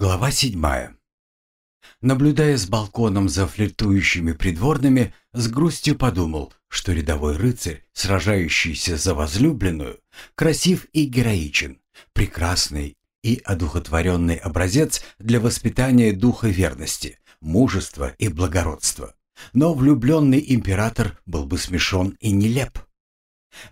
Глава седьмая. Наблюдая с балконом за флиртующими придворными, с грустью подумал, что рядовой рыцарь, сражающийся за возлюбленную, красив и героичен, прекрасный и одухотворенный образец для воспитания духа верности, мужества и благородства. Но влюбленный император был бы смешон и нелеп.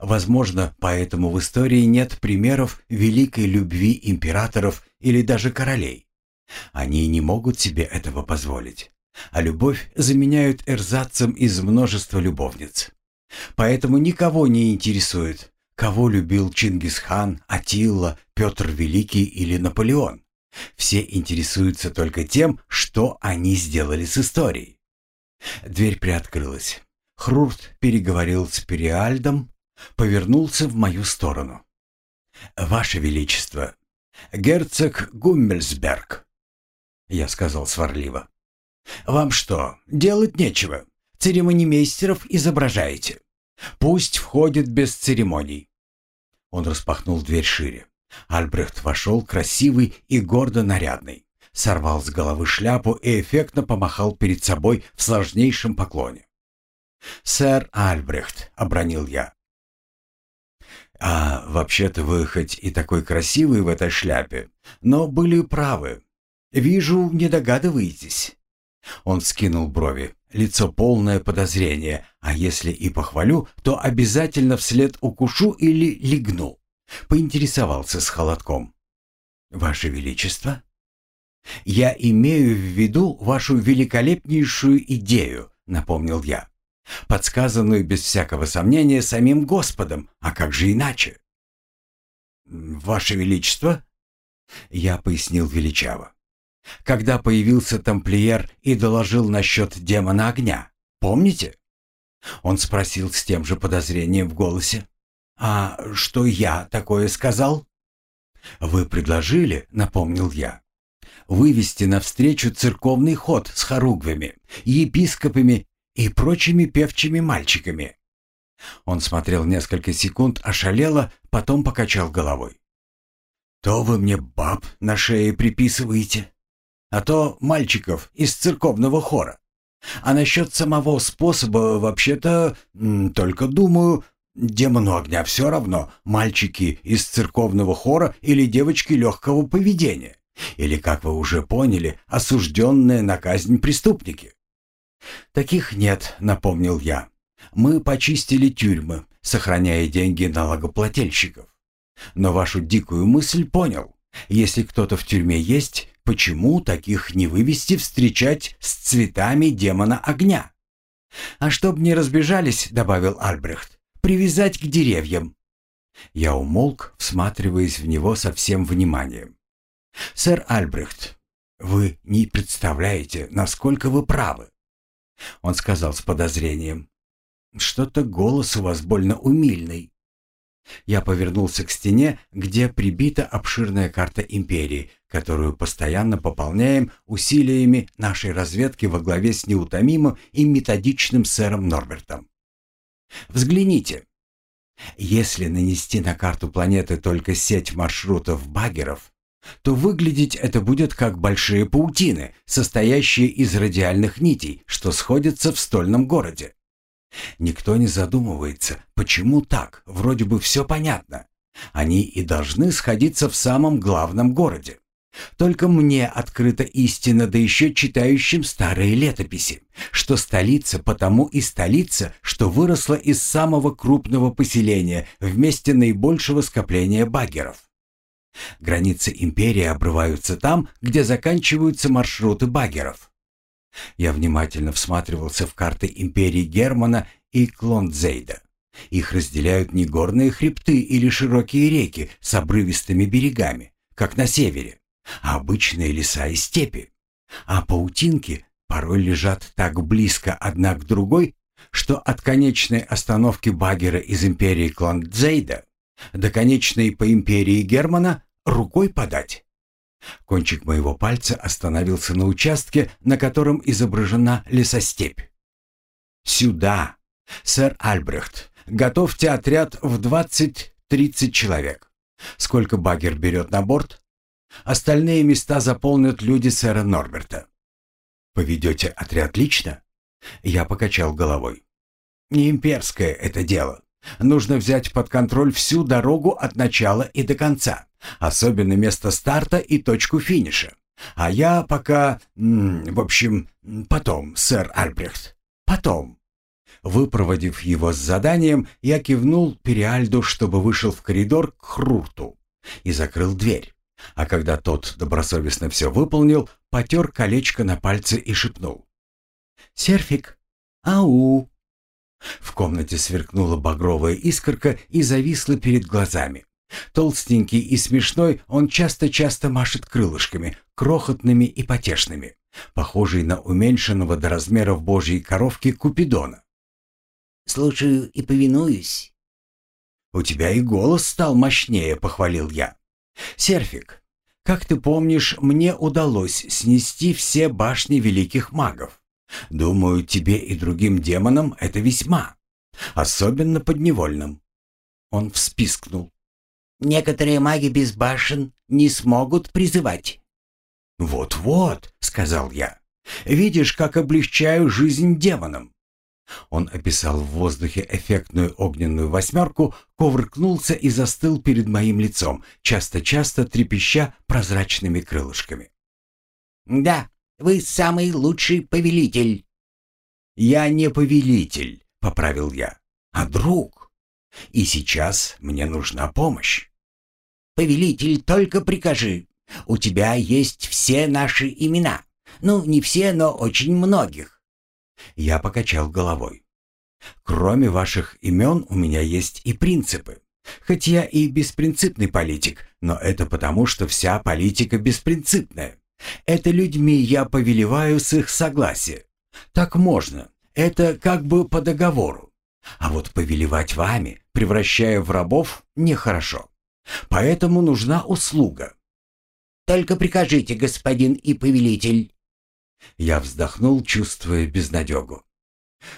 Возможно, поэтому в истории нет примеров великой любви императоров или даже королей. Они не могут себе этого позволить, а любовь заменяют эрзацем из множества любовниц. Поэтому никого не интересует, кого любил Чингисхан, Атилла, Петр Великий или Наполеон. Все интересуются только тем, что они сделали с историей. Дверь приоткрылась. Хрурт переговорил с Периальдом, повернулся в мою сторону. «Ваше Величество, герцог Гуммельсберг, я сказал сварливо. «Вам что, делать нечего? Церемонимейстеров изображаете. Пусть входит без церемоний». Он распахнул дверь шире. Альбрехт вошел красивый и гордо нарядный, сорвал с головы шляпу и эффектно помахал перед собой в сложнейшем поклоне. «Сэр Альбрехт», — обронил я. «А вообще-то вы хоть и такой красивый в этой шляпе, но были правы. «Вижу, не догадываетесь». Он скинул брови, лицо полное подозрения, а если и похвалю, то обязательно вслед укушу или легну. Поинтересовался с холодком. «Ваше Величество?» «Я имею в виду вашу великолепнейшую идею», — напомнил я, «подсказанную без всякого сомнения самим Господом, а как же иначе?» «Ваше Величество?» Я пояснил величаво когда появился тамплиер и доложил насчет демона огня. Помните? Он спросил с тем же подозрением в голосе. «А что я такое сказал?» «Вы предложили, — напомнил я, — вывести навстречу церковный ход с хоругвями, епископами и прочими певчими мальчиками». Он смотрел несколько секунд, ошалело, потом покачал головой. «То вы мне баб на шее приписываете?» А то мальчиков из церковного хора. А насчет самого способа, вообще-то, только думаю, демону огня все равно, мальчики из церковного хора или девочки легкого поведения. Или, как вы уже поняли, осужденные на казнь преступники. «Таких нет», — напомнил я. «Мы почистили тюрьмы, сохраняя деньги налогоплательщиков. Но вашу дикую мысль понял. Если кто-то в тюрьме есть, Почему таких не вывести встречать с цветами демона огня? А чтоб не разбежались, добавил Альбрехт, привязать к деревьям. Я умолк, всматриваясь в него со всем вниманием. Сэр Альбрехт, вы не представляете, насколько вы правы. Он сказал с подозрением. Что-то голос у вас больно умильный. Я повернулся к стене, где прибита обширная карта империи, которую постоянно пополняем усилиями нашей разведки во главе с неутомимым и методичным сэром Норбертом. Взгляните. Если нанести на карту планеты только сеть маршрутов баггеров, то выглядеть это будет как большие паутины, состоящие из радиальных нитей, что сходятся в стольном городе. Никто не задумывается, почему так, вроде бы все понятно. Они и должны сходиться в самом главном городе. Только мне открыта истина, да еще читающим старые летописи, что столица потому и столица, что выросла из самого крупного поселения в месте наибольшего скопления багеров. Границы империи обрываются там, где заканчиваются маршруты багеров. Я внимательно всматривался в карты империи Германа и Клондзейда. Их разделяют не горные хребты или широкие реки с обрывистыми берегами, как на севере, а обычные леса и степи. А паутинки порой лежат так близко одна к другой, что от конечной остановки багера из империи Клондзейда до конечной по империи Германа рукой подать. Кончик моего пальца остановился на участке, на котором изображена лесостепь. «Сюда! Сэр Альбрехт, готовьте отряд в 20-30 человек. Сколько багер берет на борт?» Остальные места заполнят люди сэра Норберта. Поведете отряд лично? Я покачал головой. Не имперское это дело. Нужно взять под контроль всю дорогу от начала и до конца, особенно место старта и точку финиша. А я пока... В общем, потом, сэр Альбрехт. Потом. Выпроводив его с заданием, я кивнул Периальду, чтобы вышел в коридор к Хрурту и закрыл дверь. А когда тот добросовестно все выполнил, потер колечко на пальце и шепнул. «Серфик! Ау!» В комнате сверкнула багровая искорка и зависла перед глазами. Толстенький и смешной, он часто-часто машет крылышками, крохотными и потешными, похожий на уменьшенного до размеров божьей коровки Купидона. «Слушаю и повинуюсь». «У тебя и голос стал мощнее», — похвалил я. «Серфик, как ты помнишь, мне удалось снести все башни великих магов. Думаю, тебе и другим демонам это весьма. Особенно подневольным». Он вспискнул. «Некоторые маги без башен не смогут призывать». «Вот-вот», — сказал я. «Видишь, как облегчаю жизнь демонам. Он описал в воздухе эффектную огненную восьмерку, ковыркнулся и застыл перед моим лицом, часто-часто трепеща прозрачными крылышками. «Да, вы самый лучший повелитель». «Я не повелитель», — поправил я, — «а друг. И сейчас мне нужна помощь». «Повелитель, только прикажи. У тебя есть все наши имена. Ну, не все, но очень многих. Я покачал головой. Кроме ваших имен у меня есть и принципы. Хоть я и беспринципный политик, но это потому, что вся политика беспринципная. Это людьми я повелеваю с их согласия. Так можно. Это как бы по договору. А вот повелевать вами, превращая в рабов, нехорошо. Поэтому нужна услуга. «Только прикажите, господин и повелитель». Я вздохнул, чувствуя безнадегу.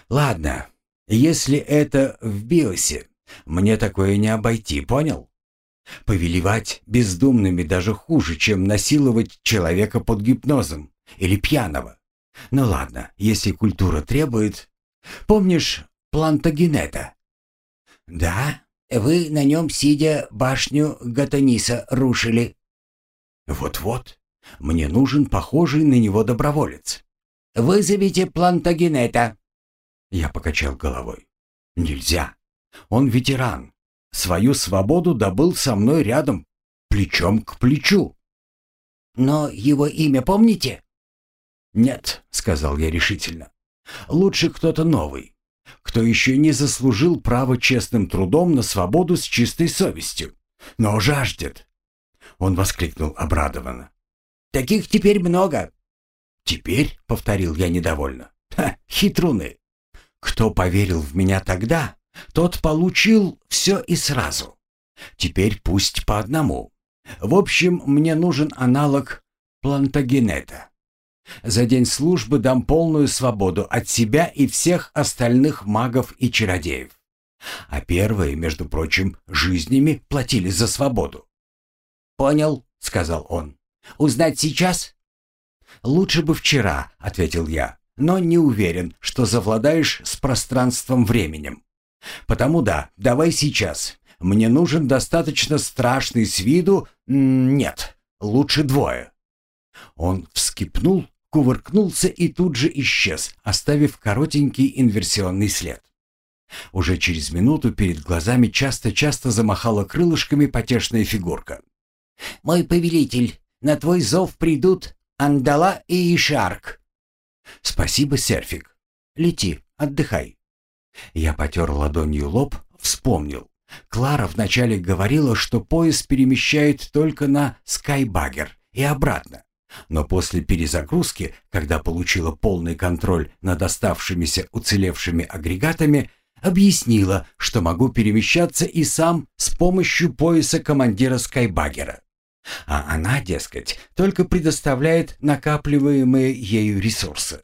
«Ладно, если это в биосе, мне такое не обойти, понял? Повелевать бездумными даже хуже, чем насиловать человека под гипнозом или пьяного. Ну ладно, если культура требует... Помнишь Плантагенета?» «Да, вы на нем, сидя, башню Гатаниса рушили». «Вот-вот. Мне нужен похожий на него доброволец. Вызовите Плантагенета. Я покачал головой. Нельзя. Он ветеран. Свою свободу добыл со мной рядом, плечом к плечу. Но его имя помните? Нет, сказал я решительно. Лучше кто-то новый, кто еще не заслужил право честным трудом на свободу с чистой совестью, но жаждет. Он воскликнул обрадованно. Таких теперь много». «Теперь?» — повторил я недовольно. «Ха, хитруны! Кто поверил в меня тогда, тот получил все и сразу. Теперь пусть по одному. В общем, мне нужен аналог плантагенета. За день службы дам полную свободу от себя и всех остальных магов и чародеев. А первые, между прочим, жизнями платили за свободу. «Понял», — сказал он. Узнать сейчас?» «Лучше бы вчера», — ответил я, «но не уверен, что завладаешь с пространством-временем. Потому да, давай сейчас. Мне нужен достаточно страшный с виду... Нет, лучше двое». Он вскипнул, кувыркнулся и тут же исчез, оставив коротенький инверсионный след. Уже через минуту перед глазами часто-часто замахала крылышками потешная фигурка. «Мой повелитель, на твой зов придут Андала и Ишарк». «Спасибо, Серфик. Лети, отдыхай». Я потер ладонью лоб, вспомнил. Клара вначале говорила, что поезд перемещает только на Скайбагер и обратно. Но после перезагрузки, когда получила полный контроль над оставшимися уцелевшими агрегатами, объяснила, что могу перемещаться и сам с помощью пояса командира Скайбагера. А она, дескать, только предоставляет накапливаемые ею ресурсы.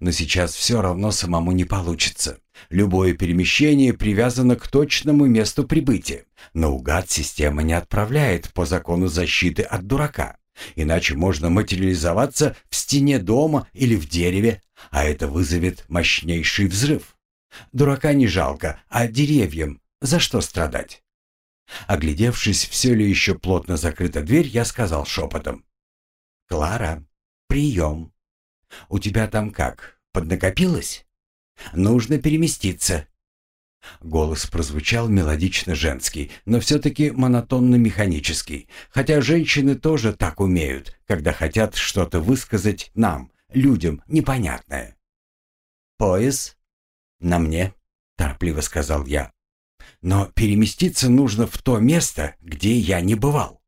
Но сейчас все равно самому не получится. Любое перемещение привязано к точному месту прибытия. Наугад система не отправляет по закону защиты от дурака. Иначе можно материализоваться в стене дома или в дереве, а это вызовет мощнейший взрыв. Дурака не жалко, а деревьям за что страдать? Оглядевшись, все ли еще плотно закрыта дверь, я сказал шепотом. «Клара, прием. У тебя там как, поднакопилось? Нужно переместиться». Голос прозвучал мелодично женский, но все-таки монотонно-механический, хотя женщины тоже так умеют, когда хотят что-то высказать нам, людям, непонятное. «Пояс?» «На мне», — торопливо сказал я. «Но переместиться нужно в то место, где я не бывал.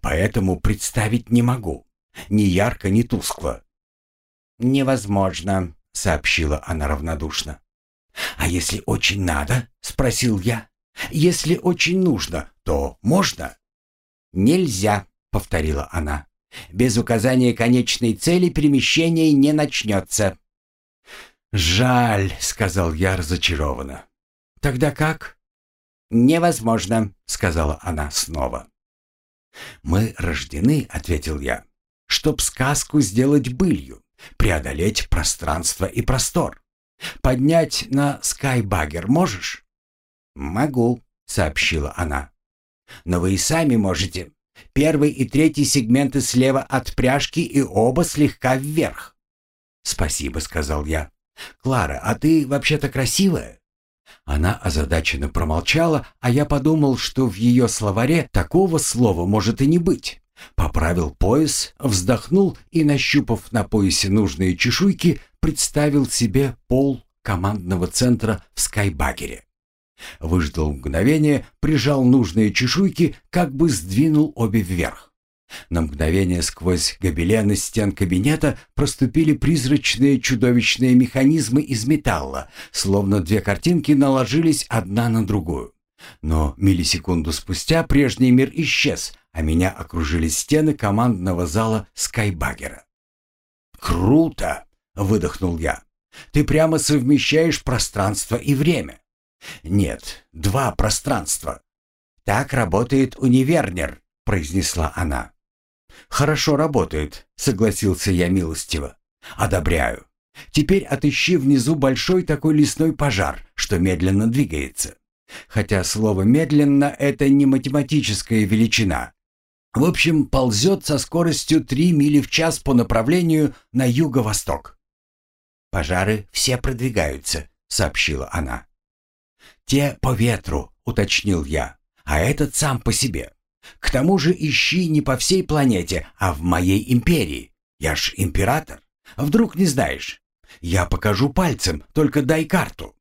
Поэтому представить не могу. Ни ярко, ни тускло». «Невозможно», — сообщила она равнодушно. «А если очень надо?» — спросил я. «Если очень нужно, то можно?» «Нельзя», — повторила она. «Без указания конечной цели перемещение не начнется». «Жаль», — сказал я разочарованно. «Тогда как?» «Невозможно», — сказала она снова. «Мы рождены», — ответил я, — «чтоб сказку сделать былью, преодолеть пространство и простор. Поднять на скайбагер можешь?» «Могу», — сообщила она. «Но вы и сами можете. Первый и третий сегменты слева от пряжки и оба слегка вверх». «Спасибо», — сказал я. «Клара, а ты вообще-то красивая?» Она озадаченно промолчала, а я подумал, что в ее словаре такого слова может и не быть. Поправил пояс, вздохнул и, нащупав на поясе нужные чешуйки, представил себе пол командного центра в скайбагере. Выждал мгновение, прижал нужные чешуйки, как бы сдвинул обе вверх. На мгновение сквозь гобелены стен кабинета проступили призрачные чудовищные механизмы из металла, словно две картинки наложились одна на другую. Но миллисекунду спустя прежний мир исчез, а меня окружили стены командного зала Скайбагера. «Круто!» — выдохнул я. «Ты прямо совмещаешь пространство и время». «Нет, два пространства». «Так работает универнер», — произнесла она. «Хорошо работает», — согласился я милостиво. «Одобряю. Теперь отыщи внизу большой такой лесной пожар, что медленно двигается. Хотя слово «медленно» — это не математическая величина. В общем, ползет со скоростью 3 мили в час по направлению на юго-восток. «Пожары все продвигаются», — сообщила она. «Те по ветру», — уточнил я, — «а этот сам по себе. К тому же ищи не по всей планете, а в моей империи. Я ж император. Вдруг не знаешь? Я покажу пальцем, только дай карту».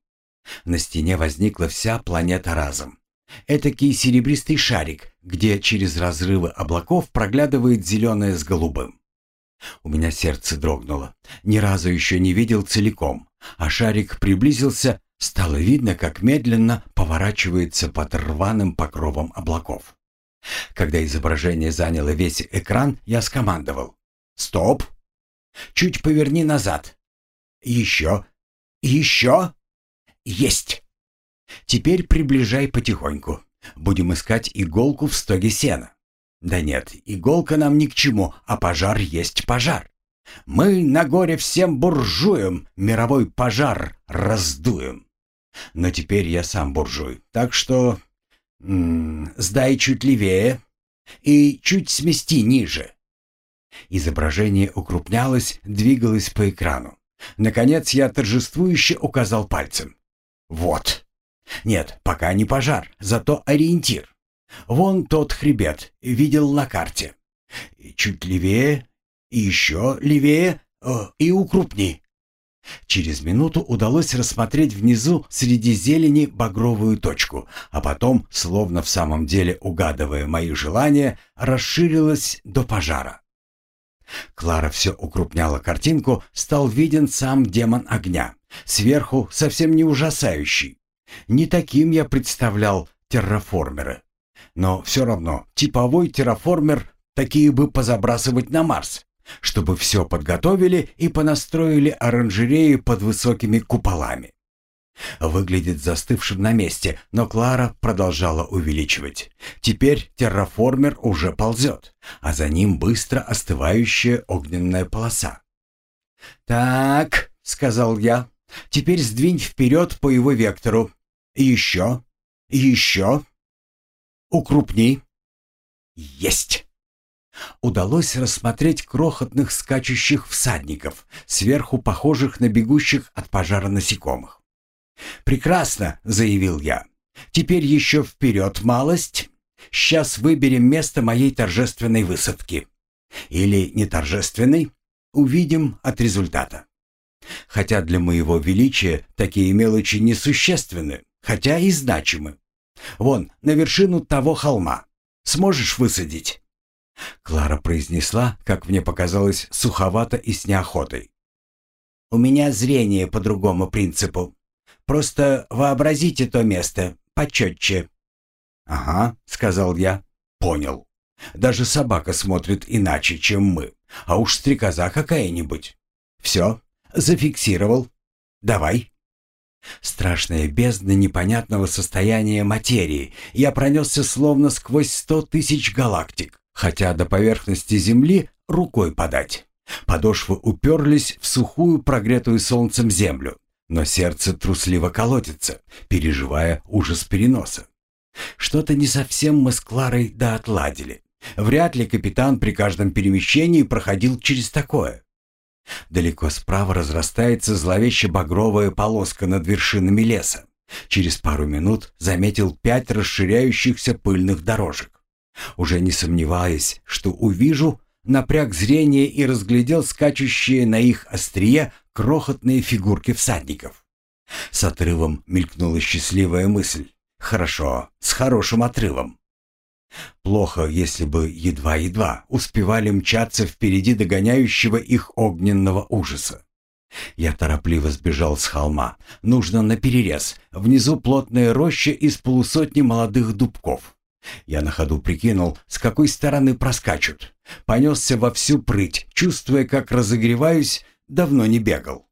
На стене возникла вся планета разом. Этакий серебристый шарик, где через разрывы облаков проглядывает зеленое с голубым. У меня сердце дрогнуло. Ни разу еще не видел целиком. А шарик приблизился, стало видно, как медленно поворачивается под рваным покровом облаков. Когда изображение заняло весь экран, я скомандовал. «Стоп! Чуть поверни назад. Еще! Еще! Есть! Теперь приближай потихоньку. Будем искать иголку в стоге сена. Да нет, иголка нам ни к чему, а пожар есть пожар. Мы на горе всем буржуям мировой пожар раздуем. Но теперь я сам буржуй, так что М -м, сдай чуть левее и чуть смести ниже. Изображение укрупнялось, двигалось по экрану. Наконец я торжествующе указал пальцем. Вот. Нет, пока не пожар, зато ориентир. Вон тот хребет, видел на карте. Чуть левее, и еще левее, о, и укрупни. Через минуту удалось рассмотреть внизу среди зелени багровую точку, а потом, словно в самом деле угадывая мои желания, расширилась до пожара. Клара все укрупняла картинку, стал виден сам демон огня. Сверху совсем не ужасающий. Не таким я представлял терраформеры. Но все равно типовой терраформер такие бы позабрасывать на Марс чтобы все подготовили и понастроили оранжереи под высокими куполами. Выглядит застывшим на месте, но Клара продолжала увеличивать. Теперь терраформер уже ползет, а за ним быстро остывающая огненная полоса. «Так», — сказал я, — «теперь сдвинь вперед по его вектору. Еще, еще. Укрупни». «Есть!» Удалось рассмотреть крохотных скачущих всадников, сверху похожих на бегущих от пожара насекомых. «Прекрасно», — заявил я. «Теперь еще вперед малость. Сейчас выберем место моей торжественной высадки. Или не торжественной. Увидим от результата. Хотя для моего величия такие мелочи несущественны, хотя и значимы. Вон, на вершину того холма. Сможешь высадить?» Клара произнесла, как мне показалось, суховато и с неохотой. «У меня зрение по другому принципу. Просто вообразите то место почетче». «Ага», — сказал я. «Понял. Даже собака смотрит иначе, чем мы. А уж стрекоза какая-нибудь. Все, зафиксировал. Давай». Страшная бездна непонятного состояния материи. Я пронесся словно сквозь сто тысяч галактик, хотя до поверхности Земли рукой подать. Подошвы уперлись в сухую, прогретую солнцем землю но сердце трусливо колотится, переживая ужас переноса. Что-то не совсем мы с Кларой да отладили. Вряд ли капитан при каждом перемещении проходил через такое. Далеко справа разрастается зловеще багровая полоска над вершинами леса. Через пару минут заметил пять расширяющихся пыльных дорожек. Уже не сомневаясь, что увижу, напряг зрение и разглядел скачущие на их острие крохотные фигурки всадников. С отрывом мелькнула счастливая мысль. Хорошо, с хорошим отрывом. Плохо, если бы едва-едва успевали мчаться впереди догоняющего их огненного ужаса. Я торопливо сбежал с холма. Нужно на перерез. Внизу плотная роща из полусотни молодых дубков. Я на ходу прикинул, с какой стороны проскачут. Понесся во всю прыть, чувствуя, как разогреваюсь, давно не бегал.